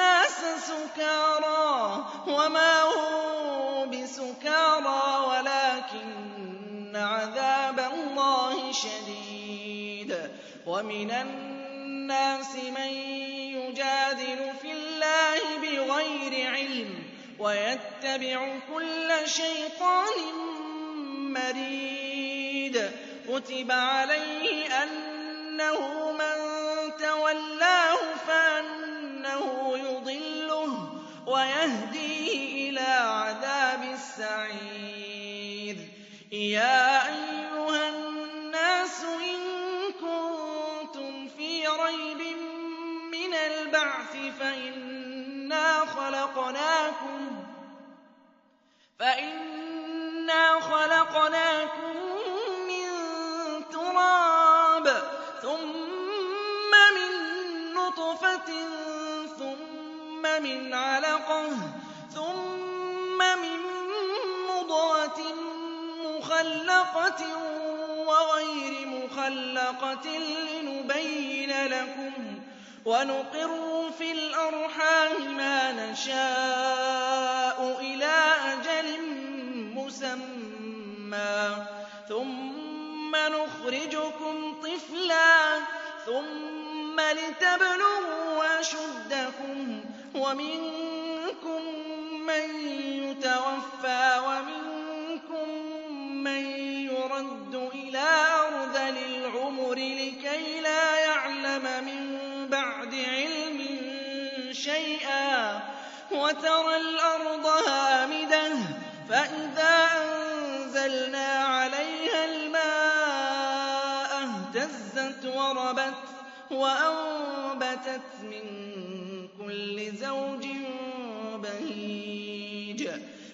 الناس سكارى وما هم بسكارى ولكن عذاب الله شديد. ومن الناس من يجادل في الله بغير علم ويتبع كل شيطان مريد. كتب عليه أنه من تولاه فأنه ويهديه إلى عذاب السعير. يا أيها الناس إن كنتم في ريب من البعث فإنا خلقناكم علقة ثم من مضغة مخلقة وغير مخلقة لنبين لكم ونقر في الأرحام ما نشاء إلى أجل مسمى. ثم نخرجكم طفلا ثم لتبلغوا أشدكم ومنكم من يتوفى ومنكم من يرد إلى أرذل العمر لكي لا يعلم من بعد علم شيئا وترى الأرض هامدة فإذا أنزلنا عليها الماء اهتزت وربت وأنبتت من كل زوج بهيج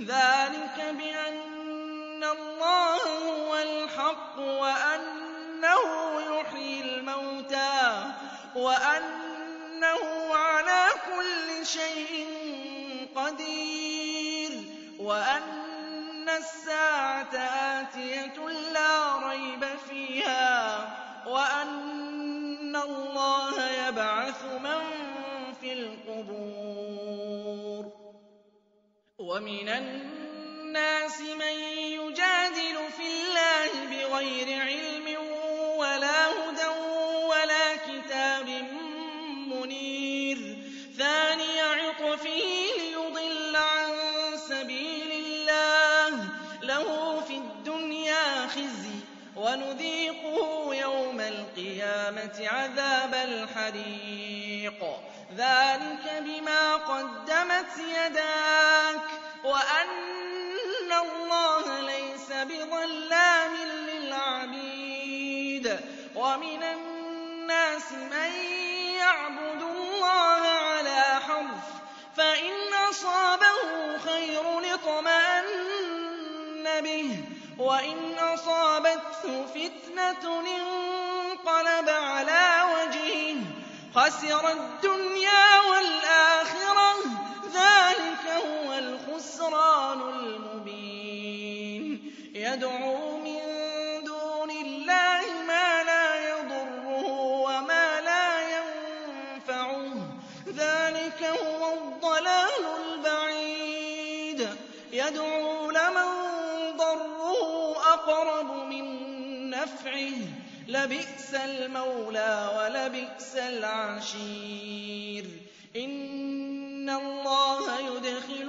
ذلك بأن الله هو الحق وأنه يحيي الموتى وأنه على كل شيء قدير وأن الساعة آتية ومن الناس من يجادل في الله بغير علم وإن أصابته فتنة انقلب على وجهه خسر الدنيا والآخرة ذلك هو الخسران المبين لبئس المولى ولبئس العشير. إن الله يدخل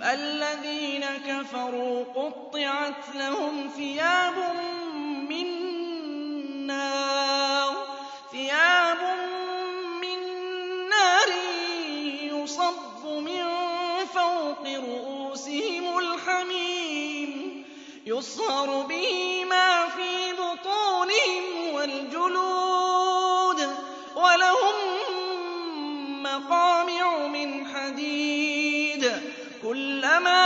فَالَّذِينَ كَفَرُوا قُطِّعَتْ لَهُمْ ثِيَابٌ مِّن نَّارٍ يُصَبُّ مِن فَوْقِ رُءُوسِهِمُ الْحَمِيمُ يُصْهَرُ بِهِ مَا كُلَّمَا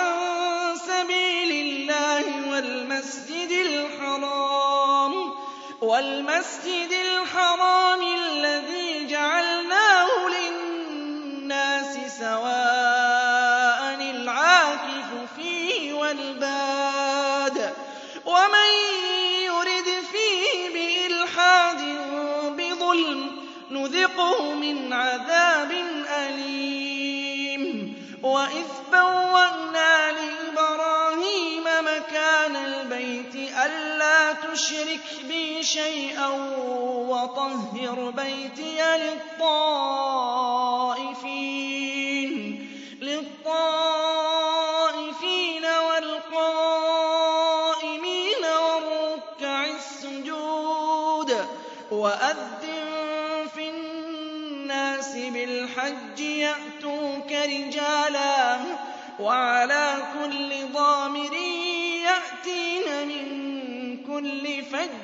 وَالْمَسْجِدِ الْحَرَامِ الَّذِي تُشْرِكْ بِي شَيْئًا وَطَهِّرْ بَيْتِيَ لِلطَّائِفِينَ وَالْقَائِمِينَ وَالرُّكَّعِ السُّجُودِ وَأَذِّن فِي النَّاسِ بِالْحَجِّ يَأْتُوكَ رِجَالًا وَعَلَىٰ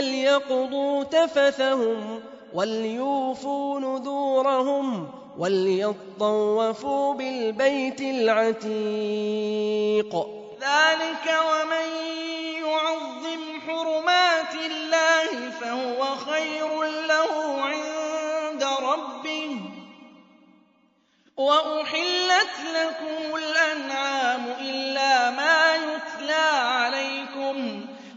فليقضوا تفثهم وليوفوا نذورهم وليطوفوا بالبيت العتيق. ذلك ومن يعظم حرمات الله فهو خير له عند ربه. وأحلت لكم الأنعام إلا ما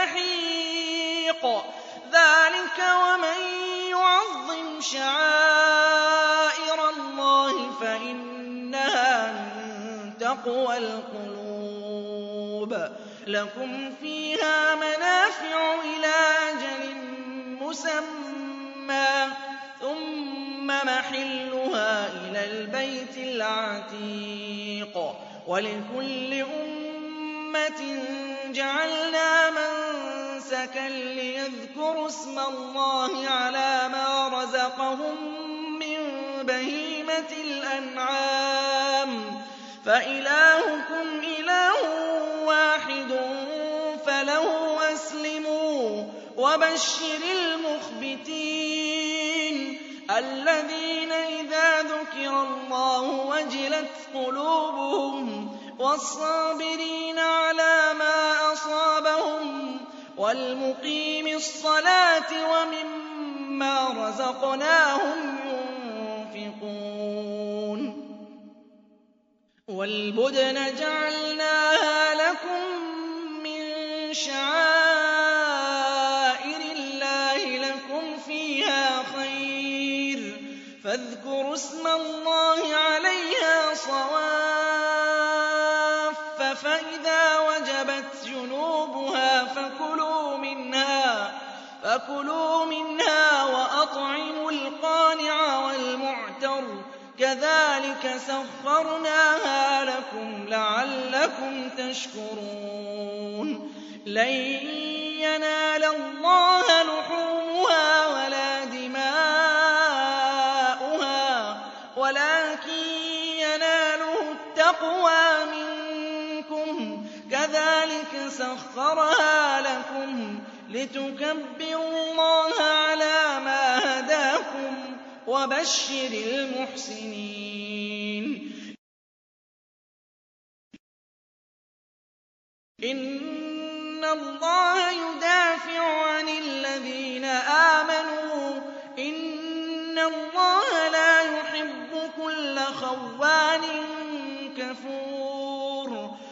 سَحِيقٍ ذَٰلِكَ وَمَن يُعَظِّمْ شَعَائِرَ اللَّهِ فَإِنَّهَا مِن تَقْوَى الْقُلُوبِ. لَكُمْ فِيهَا مَنَافِعُ إِلَىٰ أَجَلٍ مُّسَمًّى ثُمَّ مَحِلُّهَا إِلَى الْبَيْتِ الْعَتِيقِ. وَلِكُلِّ أُمَّةٍ جَعَلْنَا مَنسَكًا لِّيَذْكُرُوا اسْمَ اللَّهِ عَلَىٰ مَا رَزَقَهُم مِّن بَهِيمَةِ الْأَنْعَامِ ۖ. فَإِلَٰهُكُمْ إِلَٰهٌ وَاحِدٌ فَلَهُ أَسْلِمُوا ۗ وَبَشِّرِ الْمُخْبِتِينَ. الَّذِينَ إِذَا ذُكِرَ اللَّهُ وَجِلَتْ قُلُوبُهُمْ وَالصَّابِرِينَ عَلَىٰ مَا أَصَابَهُمْ وَالْمُقِيمِي الصَّلَاةِ وَمِمَّا رَزَقْنَاهُمْ يُنفِقُونَ وَالْبُدْنَ جَعَلْنَاهَا لَكُم مِّن شَعَائِرِ اللَّهِ لَكُمْ فِيهَا خَيْرٌ ۖ فَاذْكُرُوا اسْمَ اللَّهِ عَلَيْهَا صَوَافَّ ۖ فَكُلُوا مِنْهَا وَأَطْعِمُوا الْقَانِعَ وَالْمُعْتَرَّ ۚ. كَذَٰلِكَ سَخَّرْنَاهَا لَكُمْ لَعَلَّكُمْ تَشْكُرُونَ. لَن يَنَالَ اللَّهَ لُحُومُهَا وَلَا دِمَاؤُهَا وَلَٰكِن يَنَالُهُ التَّقْوَىٰ مِنكُمْ ۚ. كَذَٰلِكَ سَخَّرَهَا لَكُمْ لِتُكَبِّرُوا اللَّهَ عَلَىٰ مَا هَدَاكُمْ ۗ وَبَشِّرِ الْمُحْسِنِينَ.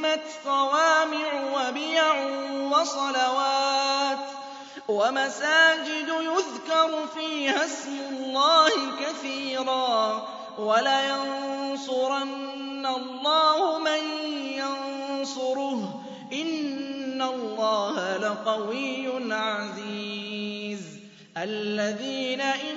لَّهُدِّمَتْ صَوَامِعُ وَبِيَعٌ وَصَلَوَاتٌ وَمَسَاجِدُ يُذْكَرُ فِيهَا اسْمُ اللَّهِ كَثِيرًا ۗ وَلَيَنصُرَنَّ اللَّهُ مَن يَنصُرُهُ ۗ إِنَّ اللَّهَ لَقَوِيٌّ عَزِيزٌ الَّذِينَ إِن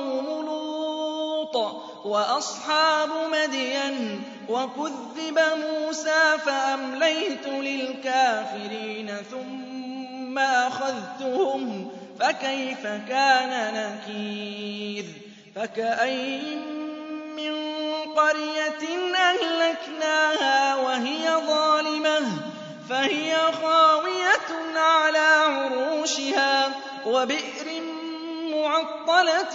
وَقَوْمُ لُوطٍ وَأَصْحَابُ مَدْيَنَ ۖ وَكُذِّبَ مُوسَىٰ فَأَمْلَيْتُ لِلْكَافِرِينَ ثُمَّ أَخَذْتُهُمْ ۖ فَكَيْفَ كَانَ نَكِيرِ فَكَأَيِّن مِّن قَرْيَةٍ أَهْلَكْنَاهَا وَهِيَ ظَالِمَةٌ فَهِيَ خَاوِيَةٌ عَلَىٰ عُرُوشِهَا وَبِئْرٍ مُّعَطَّلَةٍ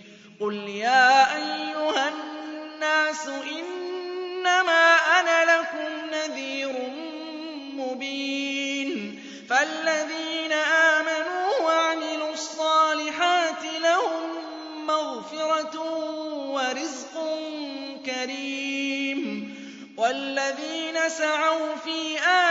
يَا أَيُّهَا النَّاسُ إِنَّمَا أَنَا لَكُمْ نَذِيرٌ مُّبِينٌ. فَالَّذِينَ آمَنُوا وَعَمِلُوا الصَّالِحَاتِ لَهُم مَّغْفِرَةٌ وَرِزْقٌ كَرِيمٌ. وَالَّذِينَ سَعَوْا فِي آيَاتِنَا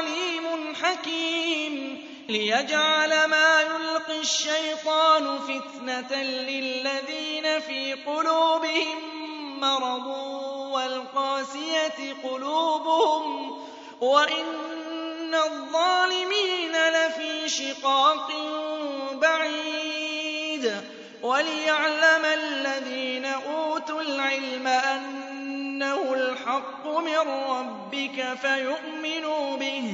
لِيَجْعَلَ مَا يُلْقِي الشَّيْطَانُ فِتْنَةً لِّلَّذِينَ فِي قُلُوبِهِم مَّرَضٌ وَالْقَاسِيَةِ قُلُوبُهُمْ وَإِنَّ الظَّالِمِينَ لَفِي شِقَاقٍ بَعِيدٍ وَلِيَعْلَمَ الَّذِينَ أُوتُوا الْعِلْمَ أَنَّهُ الْحَقُّ مِن رَّبِّكَ فَيُؤْمِنُوا بِهِ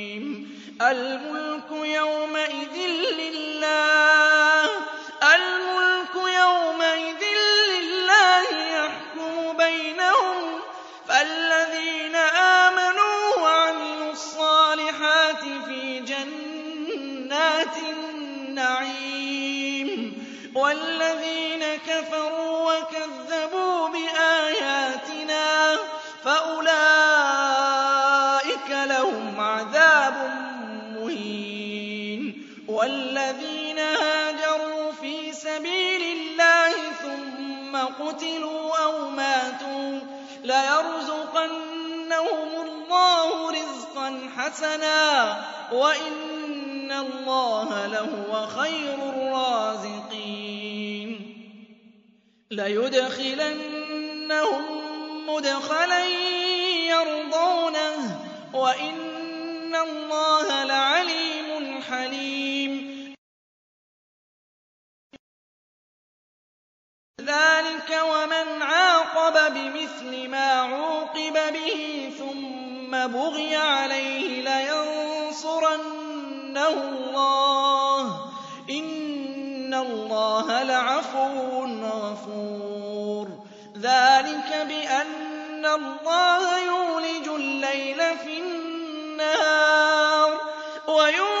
الْمُلْكُ يَوْمَئِذٍ لِّلَّهِ حَسَنًا ۚ وَإِنَّ اللَّهَ لَهُوَ خَيْرُ الرَّازِقِينَ. لَيُدْخِلَنَّهُم مُّدْخَلًا يَرْضَوْنَهُ ۗ وَإِنَّ اللَّهَ لَعَلِيمٌ حَلِيمٌ. ذَٰلِكَ وَمَنْ عَاقَبَ بِمِثْلِ مَا عُوقِبَ بِهِ ثُمَّ بُغِيَ عَلَيْهِ لَيَنصُرَنَّهُ اللَّهُ ۗ إِنَّ اللَّهَ لَعَفُوٌّ غَفُورٌ. ذَٰلِكَ بِأَنَّ اللَّهَ يُولِجُ اللَّيْلَ فِي النَّهَارِ وَيُولِجُ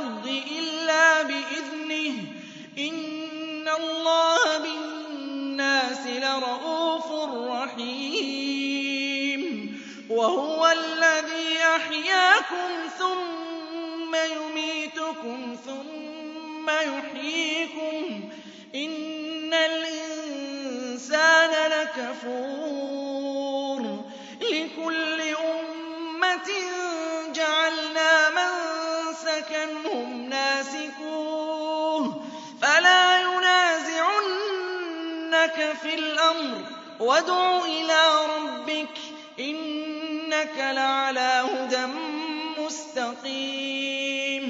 وَهُوَ الَّذِي أَحْيَاكُمْ ثُمَّ يُمِيتُكُمْ ثُمَّ يُحْيِيكُمْ ۗ. إِنَّ الْإِنسَانَ لَكَفُورٌ. لِّكُلِّ أُمَّةٍ جَعَلْنَا مَنسَكًا هُمْ نَاسِكُوهُ. فَلَا يُنَازِعُنَّكَ فِي الْأَمْرِ ۚ. وَادْعُ إِلَىٰ رَبِّكَ ۖ. إِنَّكَ لَعَلَىٰ هُدًى مُّسْتَقِيمٍ.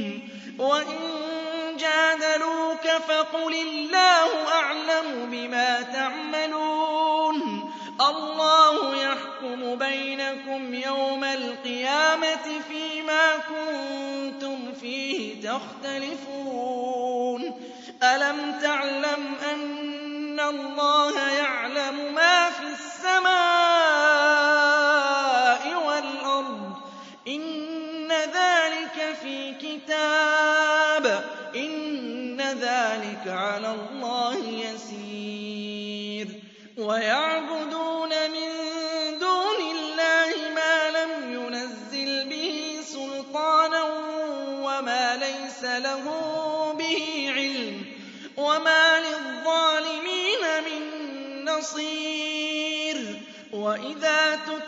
وَإِن جَادَلُوكَ فَقُلِ اللَّهُ أَعْلَمُ بِمَا تَعْمَلُونَ. اللَّهُ يَحْكُمُ بَيْنَكُمْ يَوْمَ الْقِيَامَةِ فِيمَا كُنتُمْ فِيهِ تَخْتَلِفُونَ. أَلَمْ تَعْلَمْ أَنَّ اللَّهَ يَعْلَمُ مَا فِي السَّمَاءِ ذَٰلِكَ عَلَى اللَّهِ يَسِيرٌ. وَيَعْبُدُونَ مِن دُونِ اللَّهِ مَا لَمْ يُنَزِّلْ بِهِ سُلْطَانًا وَمَا لَيْسَ لَهُم بِهِ عِلْمٌ ۗ وَمَا لِلظَّالِمِينَ مِن نَّصِيرٍ. وَإِذَا تُتْلَىٰ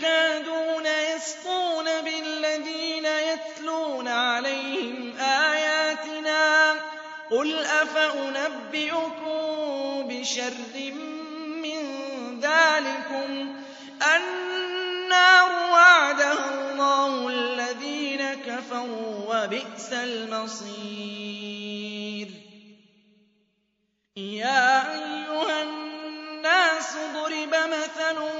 يَكَادُونَ يَسْطُونَ بِالَّذِينَ يَتْلُونَ عَلَيْهِمْ آيَاتِنَا ۗ قُلْ أَفَأُنَبِّئُكُم بِشَرٍّ مِّن ذَٰلِكُمُ النَّارُ وَعَدَهَا اللَّهُ الَّذِينَ كَفَرُوا ۖ وَبِئْسَ الْمَصِيرُ. يَا أَيُّهَا النَّاسُ ضُرِبَ مَثَلٌ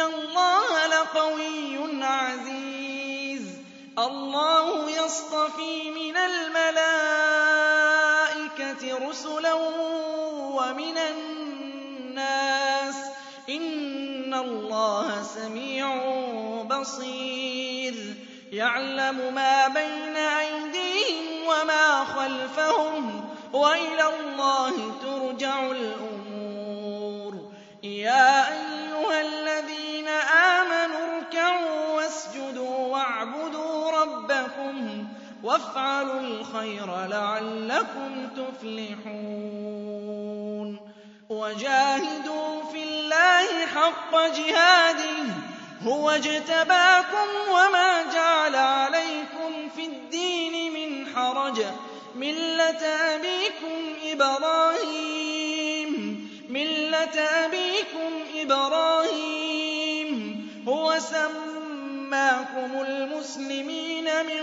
اللَّهَ لَقَوِيٌّ عَزِيزٌ. اللَّهُ يَصْطَفِي مِنَ الْمَلَائِكَةِ رُسُلًا وَمِنَ النَّاسِ ۚ. إِنَّ اللَّهَ سَمِيعٌ بَصِيرٌ. يَعْلَمُ مَا بَيْنَ أَيْدِيهِمْ وَمَا خَلْفَهُمْ ۗ. وَإِلَى اللَّهِ تُرْجَعُ الْأُمُورُ. وَافْعَلُوا الْخَيْرَ لَعَلَّكُمْ تُفْلِحُونَ. وَجَاهِدُوا فِي اللَّهِ حَقَّ جِهَادِهِ ۚ هُوَ اجْتَبَاكُمْ وَمَا جَعَلَ عَلَيْكُمْ فِي الدِّينِ مِنْ حَرَجٍ ۚ. مِّلَّةَ أَبِيكُمْ إِبْرَاهِيمَ ۚ هُوَ سَمَّاكُمُ الْمُسْلِمِينَ مِن